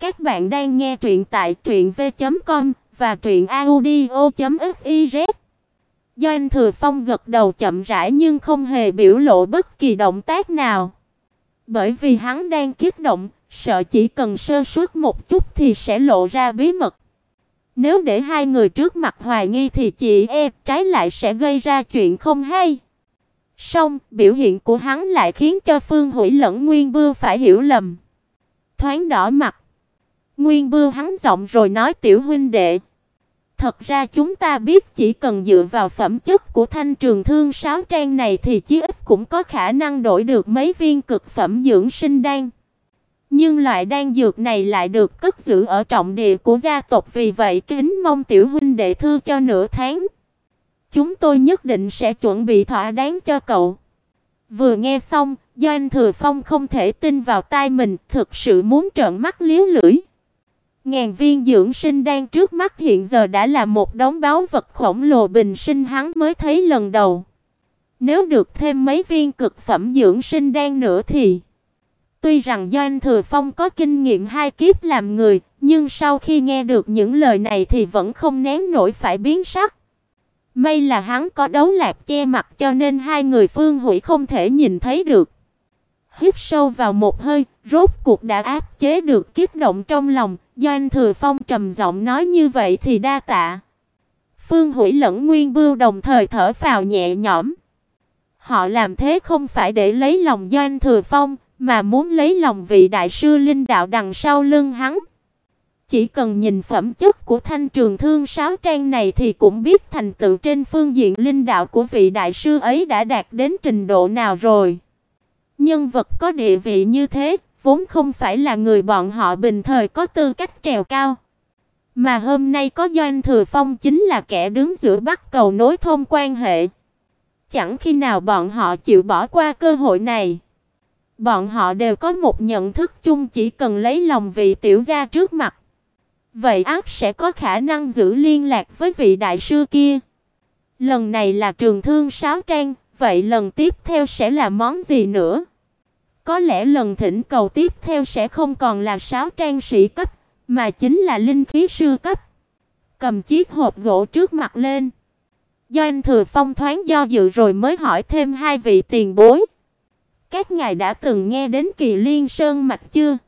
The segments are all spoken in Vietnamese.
Các bạn đang nghe truyện tại truyệnv.com và truyệnaudio.fiz. Do anh Thừa Phong gật đầu chậm rãi nhưng không hề biểu lộ bất kỳ động tác nào. Bởi vì hắn đang kích động, sợ chỉ cần sơ suất một chút thì sẽ lộ ra bí mật. Nếu để hai người trước mặt hoài nghi thì chị e trái lại sẽ gây ra chuyện không hay. Song, biểu hiện của hắn lại khiến cho Phương Hủy lẫn Nguyên Bưu phải hiểu lầm. Thoáng đỏ mặt. Nguyên Bưu hắn giọng rồi nói tiểu huynh đệ, thật ra chúng ta biết chỉ cần dựa vào phẩm chất của thanh trường thương sáo trang này thì chí ít cũng có khả năng đổi được mấy viên cực phẩm dưỡng sinh đan. Nhưng loại đan dược này lại được cất giữ ở trọng địa của gia tộc vì vậy kính mong tiểu huynh đệ thư cho nửa tháng. Chúng tôi nhất định sẽ chuẩn bị thỏa đáng cho cậu. Vừa nghe xong, Doanh Thừa Phong không thể tin vào tai mình, thực sự muốn trợn mắt liếu lưỡi. Ngàn viên dưỡng sinh đang trước mắt hiện giờ đã là một đống báu vật khổng lồ bình sinh hắn mới thấy lần đầu. Nếu được thêm mấy viên cực phẩm dưỡng sinh đan nữa thì Tuy rằng do anh Thừa Phong có kinh nghiệm hai kiếp làm người, nhưng sau khi nghe được những lời này thì vẫn không nén nổi phải biến sắc. May là hắn có đấu lạc che mặt cho nên hai người Phương Hủy không thể nhìn thấy được. Hít sâu vào một hơi, rốt cuộc đã áp chế được kiếp động trong lòng, Doanh Thừa Phong trầm giọng nói như vậy thì đa tạ. Phương Hủy lẫn Nguyên Bưu đồng thời thở phào nhẹ nhõm. Họ làm thế không phải để lấy lòng Doanh Thừa Phong, mà muốn lấy lòng vị đại sư linh đạo đằng sau lưng hắn. Chỉ cần nhìn phẩm chất của thanh trường thương sáo trang này thì cũng biết thành tựu trên phương diện linh đạo của vị đại sư ấy đã đạt đến trình độ nào rồi. Nhân vật có địa vị như thế, vốn không phải là người bọn họ bình thời có tư cách trèo cao. Mà hôm nay có Doanh Thừa Phong chính là kẻ đứng giữa bắt cầu nối thông quan hệ. Chẳng khi nào bọn họ chịu bỏ qua cơ hội này. Bọn họ đều có một nhận thức chung chỉ cần lấy lòng vị tiểu gia trước mặt. Vậy ác sẽ có khả năng giữ liên lạc với vị đại sư kia. Lần này là trường thương sáo trang, vậy lần tiếp theo sẽ là món gì nữa? Có lẽ lần thỉnh cầu tiếp theo sẽ không còn là sáu trang sĩ cấp, mà chính là linh khí sư cấp. Cầm chiếc hộp gỗ trước mặt lên. Do anh Thừa Phong thoáng do dự rồi mới hỏi thêm hai vị tiền bối. Các ngài đã từng nghe đến Kỳ Liên Sơn mạch chưa?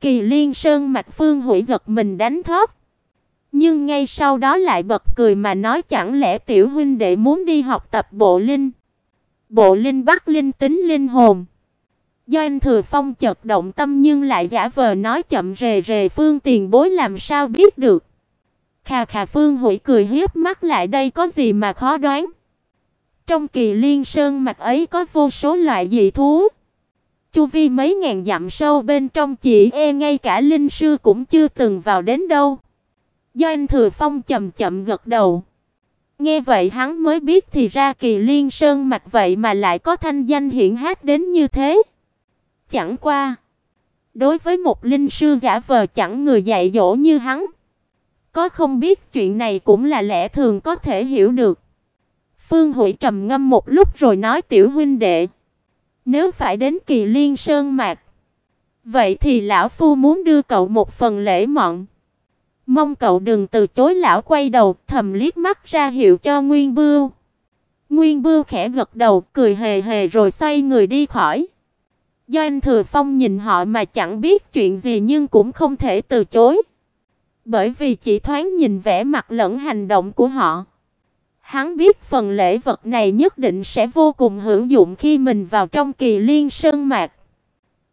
Kỳ Liên Sơn mạch Phương Hủy giật mình đánh thót Nhưng ngay sau đó lại bật cười mà nói chẳng lẽ tiểu huynh đệ muốn đi học tập bộ linh? Bộ linh bắt linh tính linh hồn. Do anh Thừa Phong chợt động tâm nhưng lại giả vờ nói chậm rề rề, Phương Tiền Bối làm sao biết được. Khà khà Phương Hủy cười hiếp mắt lại, đây có gì mà khó đoán. Trong kỳ liên sơn mạch ấy có vô số loại dị thú. Chu vi mấy ngàn dặm sâu bên trong chỉ e ngay cả linh sư cũng chưa từng vào đến đâu. Do anh Thừa Phong chậm chậm gật đầu. Nghe vậy hắn mới biết thì ra kỳ liên sơn mạch vậy mà lại có thanh danh hiển hách đến như thế. Chẳng qua. Đối với một linh sư giả vờ chẳng người dạy dỗ như hắn. Có không biết chuyện này cũng là lẽ thường có thể hiểu được. Phương Hủy trầm ngâm một lúc rồi nói tiểu huynh đệ, nếu phải đến Kỳ Liên Sơn mạc, vậy thì lão phu muốn đưa cậu một phần lễ mọn. Mong cậu đừng từ chối lão quay đầu, thầm liếc mắt ra hiệu cho Nguyên Bưu. Nguyên Bưu khẽ gật đầu, cười hề hề rồi xoay người đi khỏi. Do anh Thừa Phong nhìn họ mà chẳng biết chuyện gì nhưng cũng không thể từ chối. Bởi vì chỉ thoáng nhìn vẻ mặt lẫn hành động của họ, Hắn biết phần lễ vật này nhất định sẽ vô cùng hữu dụng khi mình vào trong kỳ liên sơn mạc.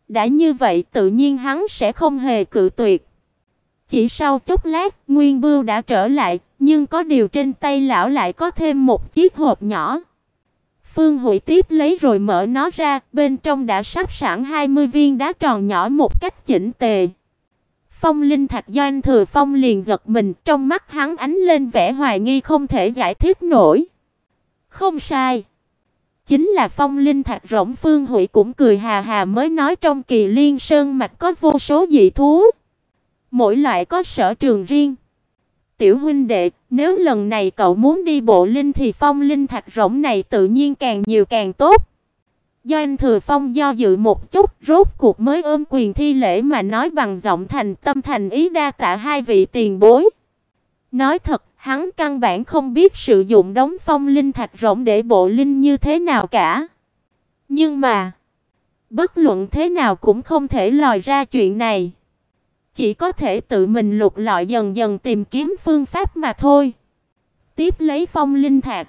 Đã như vậy tự nhiên hắn sẽ không hề cự tuyệt. Chỉ sau chốc lát, Nguyên Bưu đã trở lại, nhưng có điều trên tay lão lại có thêm một chiếc hộp nhỏ. Phương Hủy tiếp lấy rồi mở nó ra, bên trong đã sắp sẵn 20 viên đá tròn nhỏ một cách chỉnh tề. Phong Linh Thạch Doanh Thừa Phong liền giật mình, trong mắt hắn ánh lên vẻ hoài nghi không thể giải thích nổi. Không sai, chính là Phong Linh Thạch rỗng Phương Hủy cũng cười hà hà mới nói trong Kỳ Liên Sơn mạch có vô số dị thú, mỗi loại có sở trường riêng. Tiểu huynh đệ, nếu lần này cậu muốn đi bộ linh thì Phong Linh Thạch rỗng này tự nhiên càng nhiều càng tốt. Do anh Thừa Phong do dự một chút, rốt cuộc mới ôm quyền thi lễ mà nói bằng giọng thành tâm thành ý đa tạ hai vị tiền bối. Nói thật, hắn căn bản không biết sử dụng đống phong linh thạch rỗng để bộ linh như thế nào cả. Nhưng mà, bất luận thế nào cũng không thể lòi ra chuyện này. Chỉ có thể tự mình lục lọi dần dần tìm kiếm phương pháp mà thôi. Tiếp lấy phong linh thạch,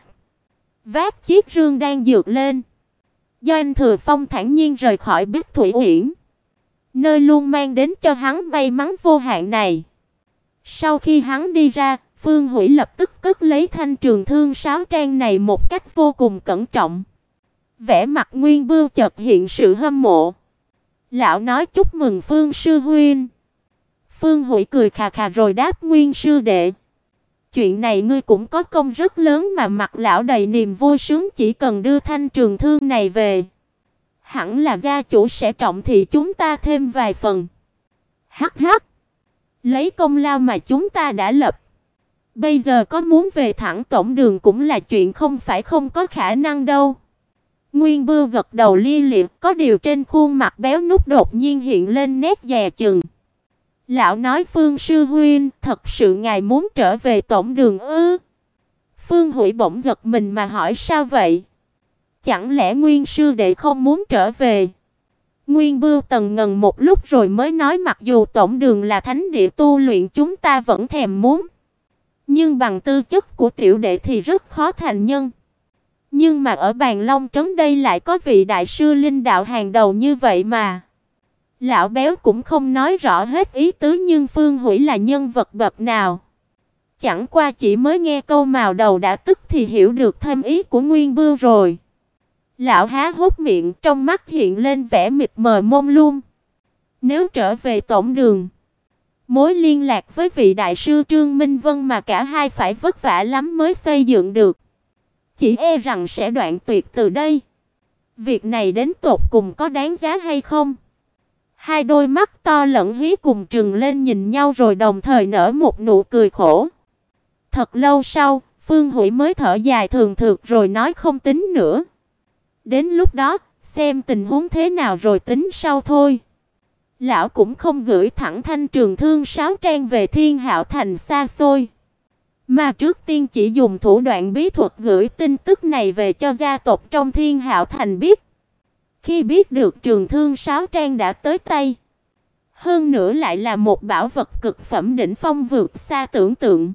vác chiếc rương đang dược lên. Do anh Thừa Phong thản nhiên rời khỏi Bích Thủy Uyển, nơi luôn mang đến cho hắn may mắn vô hạn này. Sau khi hắn đi ra, Phương Hủy lập tức cất lấy thanh trường thương sáo trang này một cách vô cùng cẩn trọng. Vẻ mặt Nguyên Bưu chợt hiện sự hâm mộ. Lão nói chúc mừng Phương sư huynh. Phương Hủy cười khà khà rồi đáp Nguyên sư đệ. Chuyện này ngươi cũng có công rất lớn mà mặt lão đầy niềm vui sướng chỉ cần đưa thanh trường thương này về. Hẳn là gia chủ sẽ trọng thị chúng ta thêm vài phần. Hắc hắc. Lấy công lao mà chúng ta đã lập. Bây giờ có muốn về thẳng tổng đường cũng là chuyện không phải không có khả năng đâu. Nguyên Bưu gật đầu li liệt, có điều trên khuôn mặt béo nút đột nhiên hiện lên nét dè chừng. Lão nói Phương sư huynh, thật sự ngài muốn trở về tổng đường ư? Phương Hủy bỗng giật mình mà hỏi sao vậy? Chẳng lẽ Nguyên sư đệ không muốn trở về? Nguyên Bưu tần ngần một lúc rồi mới nói mặc dù tổng đường là thánh địa tu luyện chúng ta vẫn thèm muốn, nhưng bằng tư chất của tiểu đệ thì rất khó thành nhân. Nhưng mà ở Bàn Long trấn đây lại có vị đại sư linh đạo hàng đầu như vậy mà. Lão béo cũng không nói rõ hết ý tứ nhưng Phương Hủy là nhân vật bậc nào. Chẳng qua chỉ mới nghe câu màu đầu đã tức thì hiểu được thêm ý của Nguyên Bưu rồi. Lão há hốc miệng, trong mắt hiện lên vẻ mịt mờ mông lung. Nếu trở về tổng đường, mối liên lạc với vị đại sư Trương Minh Vân mà cả hai phải vất vả lắm mới xây dựng được, chỉ e rằng sẽ đoạn tuyệt từ đây. Việc này đến tột cùng có đáng giá hay không? Hai đôi mắt to lẫn hí cùng trừng lên nhìn nhau rồi đồng thời nở một nụ cười khổ. Thật lâu sau, Phương Hủy mới thở dài thường thượt rồi nói không tính nữa. Đến lúc đó, xem tình huống thế nào rồi tính sau thôi. Lão cũng không gửi thẳng thanh trường thương sáo trang về Thiên Hạo thành xa xôi, mà trước tiên chỉ dùng thủ đoạn bí thuật gửi tin tức này về cho gia tộc trong Thiên Hạo thành biết. Khi biết được trường thương sáo trang đã tới tay, hơn nữa lại là một bảo vật cực phẩm đỉnh phong vượt xa tưởng tượng,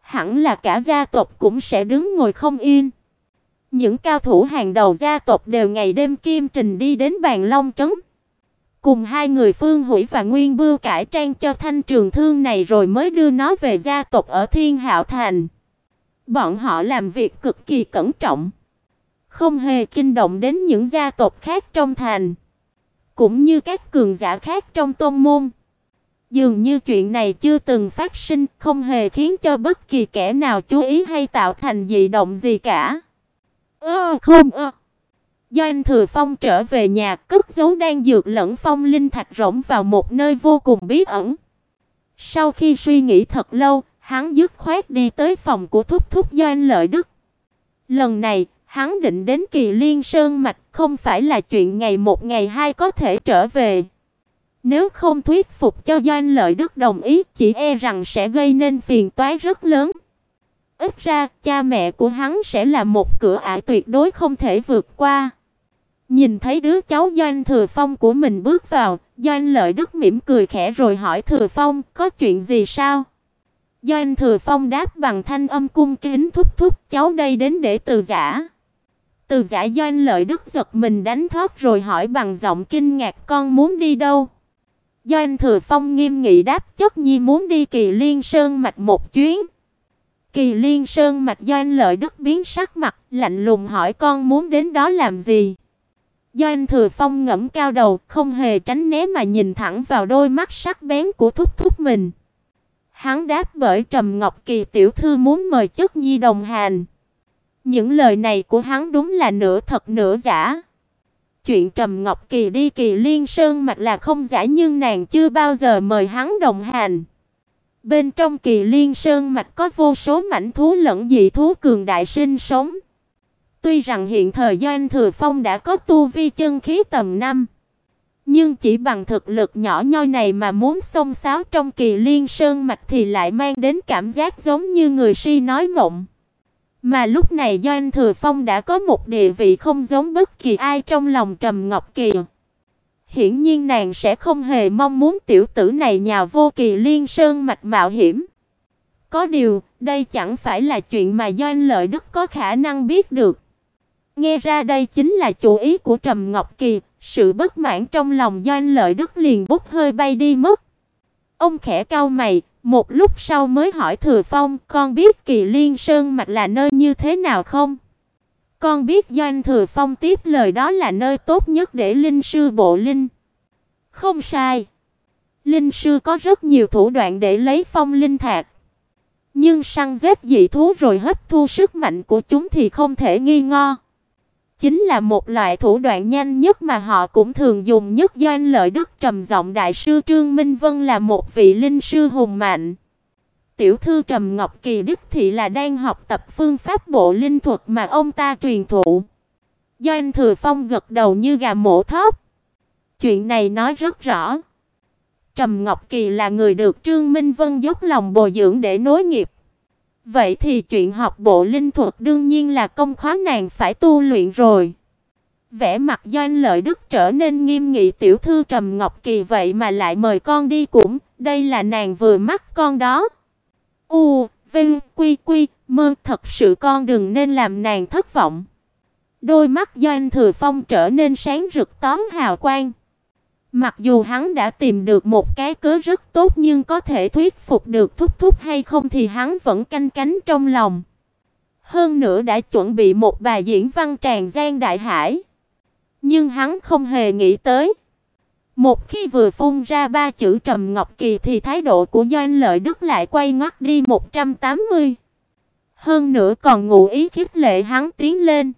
hẳn là cả gia tộc cũng sẽ đứng ngồi không yên. Những cao thủ hàng đầu gia tộc đều ngày đêm kim trình đi đến bàn long trấn. Cùng hai người Phương Hủy và Nguyên Bưu cải trang cho thanh trường thương này rồi mới đưa nó về gia tộc ở Thiên Hạo Thành. Bọn họ làm việc cực kỳ cẩn trọng không hề kinh động đến những gia tộc khác trong thành, cũng như các cường giả khác trong tôn môn. Dường như chuyện này chưa từng phát sinh, không hề khiến cho bất kỳ kẻ nào chú ý hay tạo thành dị động gì cả. Ơ không ơ. Do Thừa Phong trở về nhà, cất giấu đang dược lẫn phong linh thạch rỗng vào một nơi vô cùng bí ẩn. Sau khi suy nghĩ thật lâu, hắn dứt khoát đi tới phòng của thúc thúc doanh Lợi Đức. Lần này, Hắn định đến Kỳ Liên Sơn mạch không phải là chuyện ngày một ngày hai có thể trở về. Nếu không thuyết phục cho Doanh Lợi Đức đồng ý, chỉ e rằng sẽ gây nên phiền toái rất lớn. Ít ra, cha mẹ của hắn sẽ là một cửa ải tuyệt đối không thể vượt qua. Nhìn thấy đứa cháu Doanh Thừa Phong của mình bước vào, Doanh Lợi Đức mỉm cười khẽ rồi hỏi Thừa Phong, có chuyện gì sao? Doanh Thừa Phong đáp bằng thanh âm cung kính thúc thúc, cháu đây đến để từ giả. Từ giả doanh lợi đức giật mình đánh thoát rồi hỏi bằng giọng kinh ngạc con muốn đi đâu? Doanh thừa phong nghiêm nghị đáp chất nhi muốn đi kỳ liên sơn mạch một chuyến. Kỳ liên sơn mạch doanh lợi đức biến sắc mặt, lạnh lùng hỏi con muốn đến đó làm gì? Doanh thừa phong ngẫm cao đầu, không hề tránh né mà nhìn thẳng vào đôi mắt sắc bén của thúc thúc mình. Hắn đáp bởi Trầm Ngọc Kỳ tiểu thư muốn mời chất nhi đồng hành. Những lời này của hắn đúng là nửa thật nửa giả. Chuyện Trầm Ngọc Kỳ đi Kỳ Liên Sơn mạch là không giả nhưng nàng chưa bao giờ mời hắn đồng hành. Bên trong Kỳ Liên Sơn mạch có vô số mảnh thú lẫn dị thú cường đại sinh sống. Tuy rằng hiện thời Doanh Thừa Phong đã có tu vi chân khí tầm năm, nhưng chỉ bằng thực lực nhỏ nhoi này mà muốn xông xáo trong Kỳ Liên Sơn mạch thì lại mang đến cảm giác giống như người si nói mộng. Mà lúc này Doanh Thừa Phong đã có một địa vị không giống bất kỳ ai trong lòng Trầm Ngọc Kỳ. Hiển nhiên nàng sẽ không hề mong muốn tiểu tử này nhào vô Kỳ Liên Sơn mạch mạo hiểm. Có điều, đây chẳng phải là chuyện mà Doanh Lợi Đức có khả năng biết được. Nghe ra đây chính là chủ ý của Trầm Ngọc Kỳ, sự bất mãn trong lòng Doanh Lợi Đức liền bốc hơi bay đi mất. Ông khẽ cau mày, một lúc sau mới hỏi Thừa Phong, con biết Kỳ Liên Sơn mạch là nơi như thế nào không? Con biết Doanh Thừa Phong tiếp lời đó là nơi tốt nhất để linh sư bộ linh. Không sai. Linh sư có rất nhiều thủ đoạn để lấy phong linh thạch. Nhưng săn giết dị thú rồi hấp thu sức mạnh của chúng thì không thể nghi ngờ. Chính là một loại thủ đoạn nhanh nhất mà họ cũng thường dùng nhất Doanh Lợi Đức trầm giọng đại sư Trương Minh Vân là một vị linh sư hùng mạnh. Tiểu thư Trầm Ngọc Kỳ Đức thị là đang học tập phương pháp bộ linh thuật mà ông ta truyền thụ. Doanh Thừa Phong gật đầu như gà mổ thóc. Chuyện này nói rất rõ. Trầm Ngọc Kỳ là người được Trương Minh Vân dốc lòng bồi dưỡng để nối nghiệp. Vậy thì chuyện học bộ linh thuật đương nhiên là công khóa nàng phải tu luyện rồi. Vẻ mặt Doanh Lợi Đức trở nên nghiêm nghị tiểu thư Trầm Ngọc Kỳ vậy mà lại mời con đi cũng, đây là nàng vừa mắt con đó. U, Vinh, Quy Quy, mơ thật sự con đừng nên làm nàng thất vọng. Đôi mắt Doanh Thừa Phong trở nên sáng rực tóm hào quang. Mặc dù hắn đã tìm được một cái cớ rất tốt nhưng có thể thuyết phục được thúc thúc hay không thì hắn vẫn canh cánh trong lòng. Hơn nữa đã chuẩn bị một bài diễn văn tràn gian đại hải. Nhưng hắn không hề nghĩ tới. Một khi vừa phun ra ba chữ Trầm Ngọc Kỳ thì thái độ của Doanh Lợi Đức lại quay ngoắt đi 180. Hơn nữa còn ngụ ý khiếp lệ hắn tiến lên.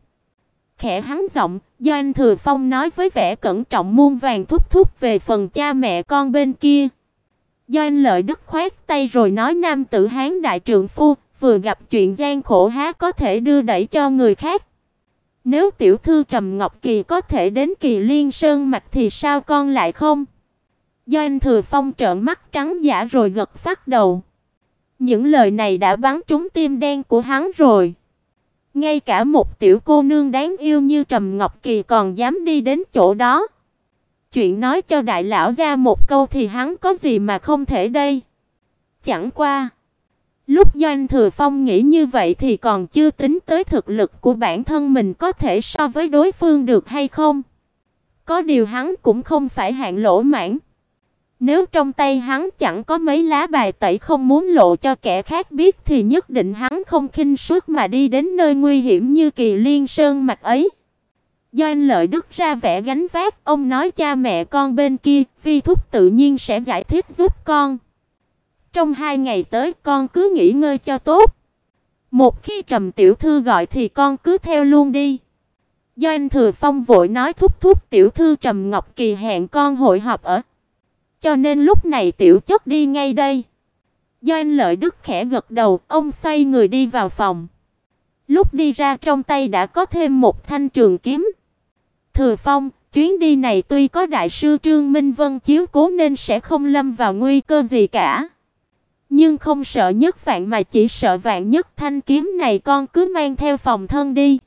Khẽ hắn giọng, Doanh Thừa Phong nói với vẻ cẩn trọng muôn vàng thúc thúc về phần cha mẹ con bên kia. Doanh Lợi Đức khoát tay rồi nói nam tử Hán đại trượng phu, vừa gặp chuyện gian khổ há có thể đưa đẩy cho người khác. Nếu tiểu thư Trầm Ngọc Kỳ có thể đến Kỳ Liên Sơn mạch thì sao con lại không? Doanh Thừa Phong trợn mắt trắng dã rồi gật phát đầu. Những lời này đã bắn trúng tim đen của hắn rồi. Ngay cả một tiểu cô nương đáng yêu như Trầm Ngọc Kỳ còn dám đi đến chỗ đó. Chuyện nói cho đại lão ra một câu thì hắn có gì mà không thể đây. Chẳng qua, lúc Doanh Thừa Phong nghĩ như vậy thì còn chưa tính tới thực lực của bản thân mình có thể so với đối phương được hay không. Có điều hắn cũng không phải hạng lỗ mãn. Nếu trong tay hắn chẳng có mấy lá bài tẩy không muốn lộ cho kẻ khác biết thì nhất định hắn không khinh suất mà đi đến nơi nguy hiểm như Kỳ Liên Sơn mạch ấy. Do anh Lợi Đức ra vẻ gánh vác, ông nói cha mẹ con bên kia, Vi Thúc tự nhiên sẽ giải thích giúp con. Trong hai ngày tới con cứ nghỉ ngơi cho tốt. Một khi Trầm tiểu thư gọi thì con cứ theo luôn đi. Do anh Thừa Phong vội nói thúc thúc tiểu thư Trầm Ngọc Kỳ hẹn con hội họp ở cho nên lúc này tiểu chất đi ngay đây. Do anh Lợi Đức khẽ gật đầu, ông xoay người đi vào phòng. Lúc đi ra trong tay đã có thêm một thanh trường kiếm. Thừa Phong, chuyến đi này tuy có đại sư Trương Minh Vân chiếu cố nên sẽ không lâm vào nguy cơ gì cả. Nhưng không sợ nhất vạn mà chỉ sợ vạn nhất thanh kiếm này con cứ mang theo phòng thân đi.